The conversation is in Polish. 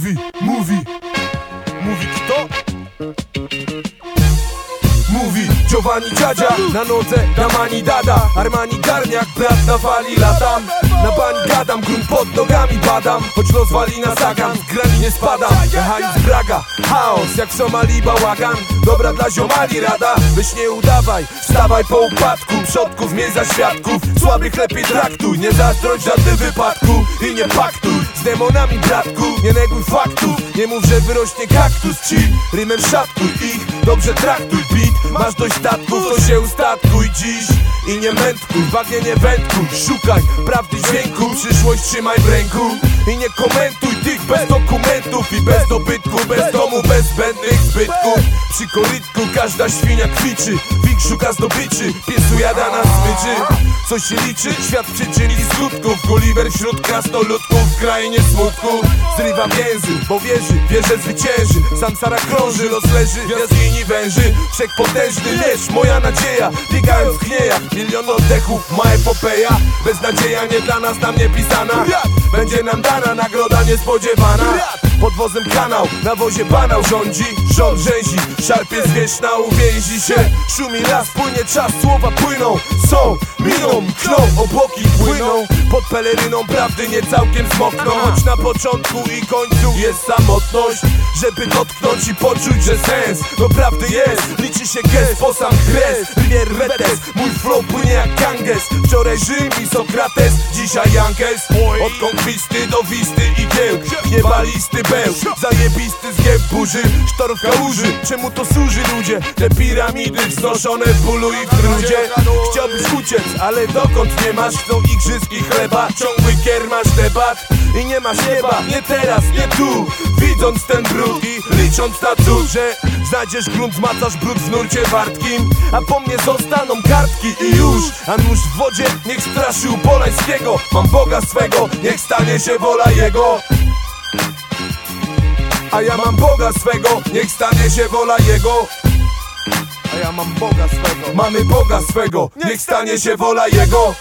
Mówi, mówi. Mówi kto? Mówi Giovanni Dziadzia Na nodze Damani Dada. Armani Garniak Brat na fali latam. Na bani gadam Grunt pod nogami badam. Choć los wali na zagan Z grani nie spadam. Mechanizm Braga Chaos jak w Somalii bałagan. Dobra dla ziomali rada Weź nie udawaj. Wstawaj po upadku Przodków miej za świadków. Słabych lepiej traktuj Nie zazdrość w żadnym wypadku I nie paktuj z demonami bratku. Nie neguj faktów. Nie mów, że wyrośnie kaktus. Ci Rymem szatkuj ich. Dobrze traktuj beat Masz dość statków To się ustatkuj dziś. I nie mętkuj Bagnie nie wędkuj. Szukaj prawdy dźwięku. Przyszłość trzymaj w ręku. I nie komentuj tych bez dokumentów. I bez dobytku Bez domu, bez zbędnych zbytków. Przy korytku każda świnia kwiczy szuka zdobyczy Piesu jada na smyczy. Co się liczy? Świat przyczyn i skutków. Gulliver wśród krasnoludków W krainie smutku. Zrywa więzy, bo wierzy, wie, że zwycięży Samsara krąży, los leży, jaskini węży. Wszechpotężny lecz moja nadzieja Biegając w chniejach, milion oddechów Ma epopeja, beznadzieja nie dla nas tam nie pisana. Będzie nam dana nagroda niespodziewana pod wozem kanał, na wozie banał rządzi Rząd rzęzi, szarpie zwierzchna, uwięzi się. Szumi las, płynie czas, słowa płyną. Są, miną, klą, obłoki płyną. Pod peleryną prawdy nie całkiem zmokną Choć na początku i końcu jest samotność Żeby dotknąć i poczuć, że sens prawdy jest, liczy się gest, po sam kres Rivier Retes, mój flow płynie jak Ganges Wczoraj Rzym i Sokrates, dzisiaj Jankes Od konkwisty do wisty i kiełk Niebalisty beł, zajebisty zgiew burzy. Sztorm w kałuży, czemu to służy ludzie? Te piramidy wznoszone w bólu i w trudzie. Chciałbyś uciec, ale dokąd nie masz? Chcą igrzyski chleba, ciągły kiermasz debat. I nie masz nieba, nie teraz, nie tu Widząc ten brud i licząc na cud Że znajdziesz grunt, zmacasz brud w nurcie wartkim. A po mnie zostaną kartki i już. A nóż w wodzie niech straszy Polańskiego Mam Boga swego, niech stanie się wola Jego. A ja mam Boga swego, niech stanie się wola Jego. A ja mam Boga swego. Mamy Boga swego, niech stanie się wola Jego